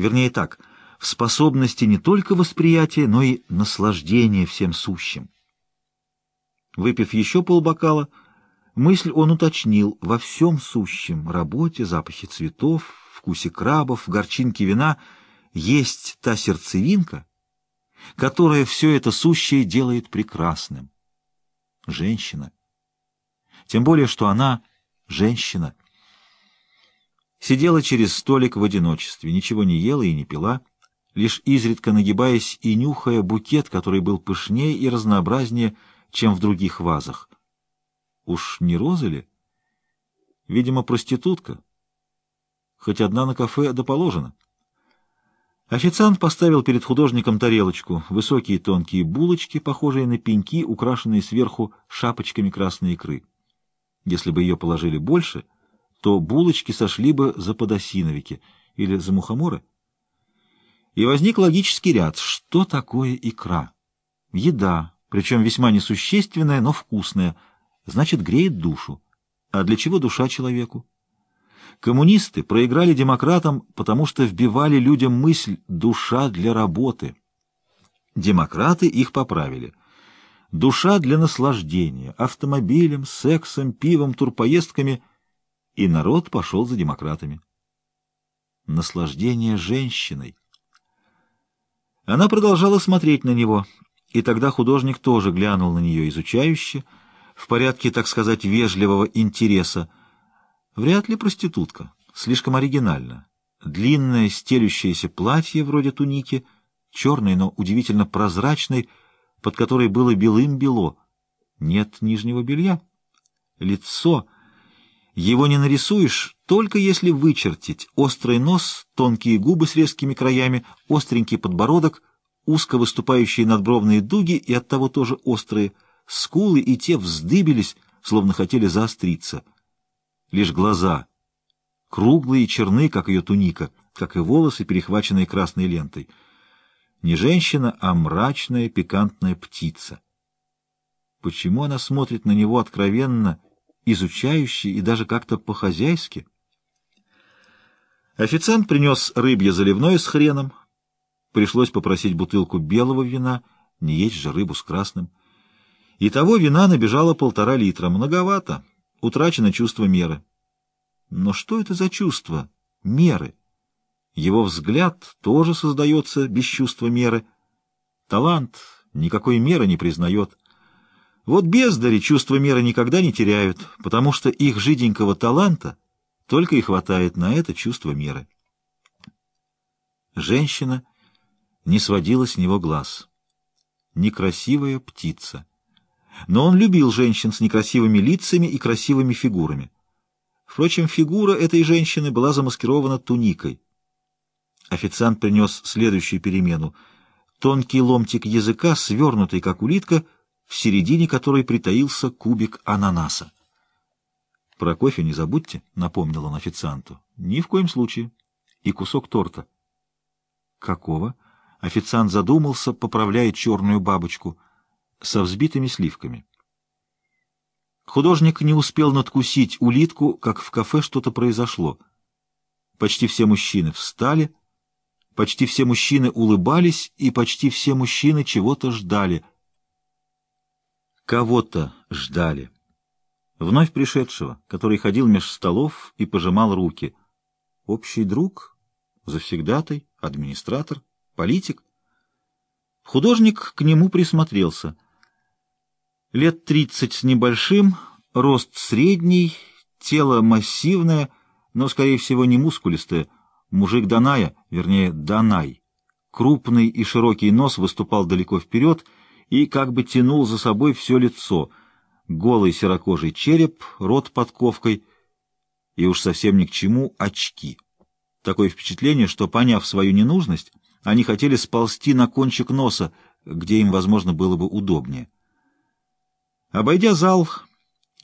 Вернее так, в способности не только восприятия, но и наслаждения всем сущим. Выпив еще полбокала, мысль он уточнил во всем сущем — работе, запахе цветов, вкусе крабов, горчинке вина — есть та сердцевинка, которая все это сущее делает прекрасным. Женщина. Тем более, что она женщина. Сидела через столик в одиночестве, ничего не ела и не пила, лишь изредка нагибаясь и нюхая букет, который был пышнее и разнообразнее, чем в других вазах. Уж не розы ли? Видимо, проститутка. Хоть одна на кафе да положено. Официант поставил перед художником тарелочку, высокие тонкие булочки, похожие на пеньки, украшенные сверху шапочками красной икры. Если бы ее положили больше, то булочки сошли бы за подосиновики или за мухоморы. И возник логический ряд. Что такое икра? Еда, причем весьма несущественная, но вкусная, значит, греет душу. А для чего душа человеку? Коммунисты проиграли демократам, потому что вбивали людям мысль «душа для работы». Демократы их поправили. Душа для наслаждения, автомобилем, сексом, пивом, турпоездками, и народ пошел за демократами. Наслаждение женщиной. Она продолжала смотреть на него, и тогда художник тоже глянул на нее изучающе, в порядке, так сказать, вежливого интереса, Вряд ли проститутка. Слишком оригинально. Длинное стелющееся платье вроде туники, черное, но удивительно прозрачное, под которой было белым-бело. Нет нижнего белья. Лицо. Его не нарисуешь, только если вычертить. Острый нос, тонкие губы с резкими краями, остренький подбородок, узко выступающие надбровные дуги и оттого тоже острые, скулы и те вздыбились, словно хотели заостриться — лишь глаза, круглые и черны, как ее туника, как и волосы, перехваченные красной лентой. Не женщина, а мрачная, пикантная птица. Почему она смотрит на него откровенно, изучающе и даже как-то по-хозяйски? Официант принес рыбье заливное с хреном. Пришлось попросить бутылку белого вина, не есть же рыбу с красным. И того вина набежало полтора литра. Многовато. Утрачено чувство меры. Но что это за чувство меры? Его взгляд тоже создается без чувства меры. Талант никакой меры не признает. Вот бездари чувство меры никогда не теряют, потому что их жиденького таланта только и хватает на это чувство меры. Женщина не сводила с него глаз. Некрасивая птица. Но он любил женщин с некрасивыми лицами и красивыми фигурами. Впрочем, фигура этой женщины была замаскирована туникой. Официант принес следующую перемену. Тонкий ломтик языка, свернутый, как улитка, в середине которой притаился кубик ананаса. «Про кофе не забудьте», — напомнил он официанту. «Ни в коем случае. И кусок торта». «Какого?» Официант задумался, поправляя черную бабочку — со взбитыми сливками. Художник не успел надкусить улитку, как в кафе что-то произошло. Почти все мужчины встали, почти все мужчины улыбались, и почти все мужчины чего-то ждали. Кого-то ждали. Вновь пришедшего, который ходил меж столов и пожимал руки. Общий друг, завсегдатый, администратор, политик. Художник к нему присмотрелся — Лет тридцать с небольшим, рост средний, тело массивное, но, скорее всего, не мускулистое. Мужик Даная, вернее, Данай. Крупный и широкий нос выступал далеко вперед и как бы тянул за собой все лицо. Голый серокожий череп, рот подковкой и уж совсем ни к чему очки. Такое впечатление, что, поняв свою ненужность, они хотели сползти на кончик носа, где им, возможно, было бы удобнее. Обойдя зал,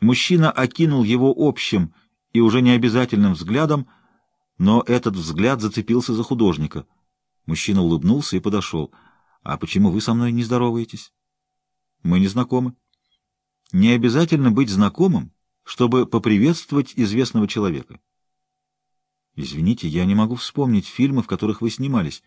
мужчина окинул его общим и уже необязательным взглядом, но этот взгляд зацепился за художника. Мужчина улыбнулся и подошел. «А почему вы со мной не здороваетесь?» «Мы не знакомы». «Не обязательно быть знакомым, чтобы поприветствовать известного человека». Извините, я не могу вспомнить фильмы, в которых вы снимались.